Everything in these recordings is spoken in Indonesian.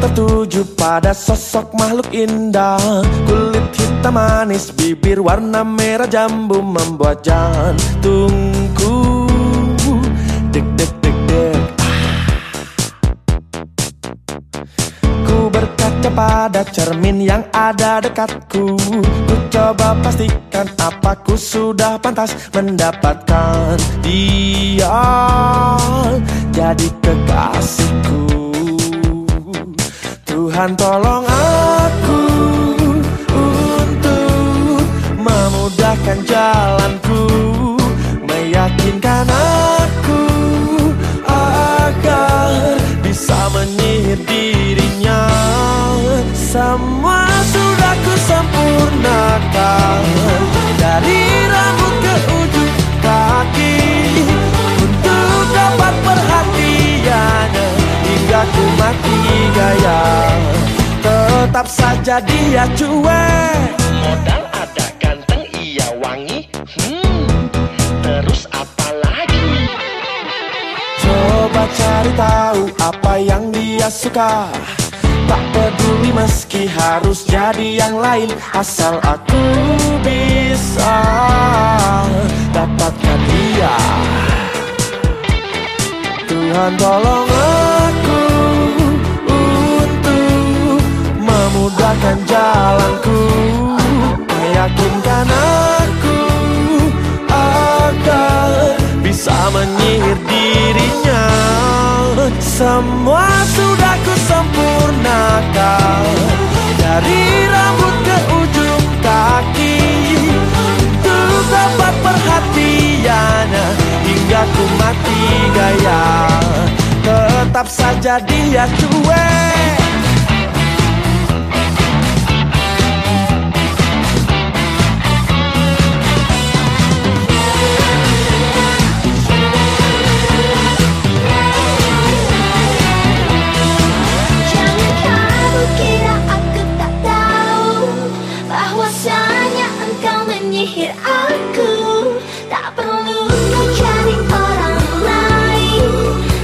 tertuju pada sosok makhluk indah. Kulit hitam manis, bibir warna merah jambu Membuat jantungku. Deg deg deg deg Ku berkaca pada cermin yang ada dekatku. Ku coba pastikan apa ku sudah pantas Mendapatkan dia. Jadi kekasihku Tuhan tolong aku untuk memudahkan jalanku. Meyakinkan aku agar bisa menyihir dirinya. Semua Tetap saja dia cuek. Modal ada ganteng iya wangi. Hmm Terus apa lagi? Coba cari tahu apa yang dia suka. Tak peduli meski harus jadi yang lain Asal aku bisa Semua sudah ku sempurnakan. Dari rambut ke ujung kaki Untuk dapat perhatiannya Hingga ku mati gaya. Tetap saja dia cuek Bahwasanya engkau menyihir aku. Tak perlu kau cari orang lain.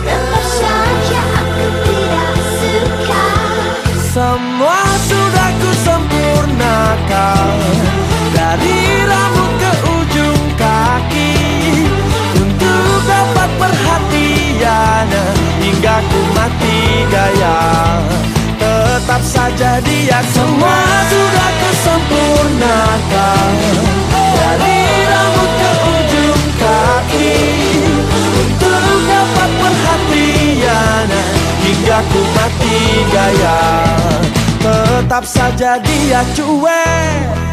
Tetap saja aku tidak suka. Semua sudah ku sempurnakan. Dari rambut ke ujung kaki. Untuk dapat perhatiannya Hingga ku mati gaya. Tetap saja dia mati gaya. Tetap saja dia cuek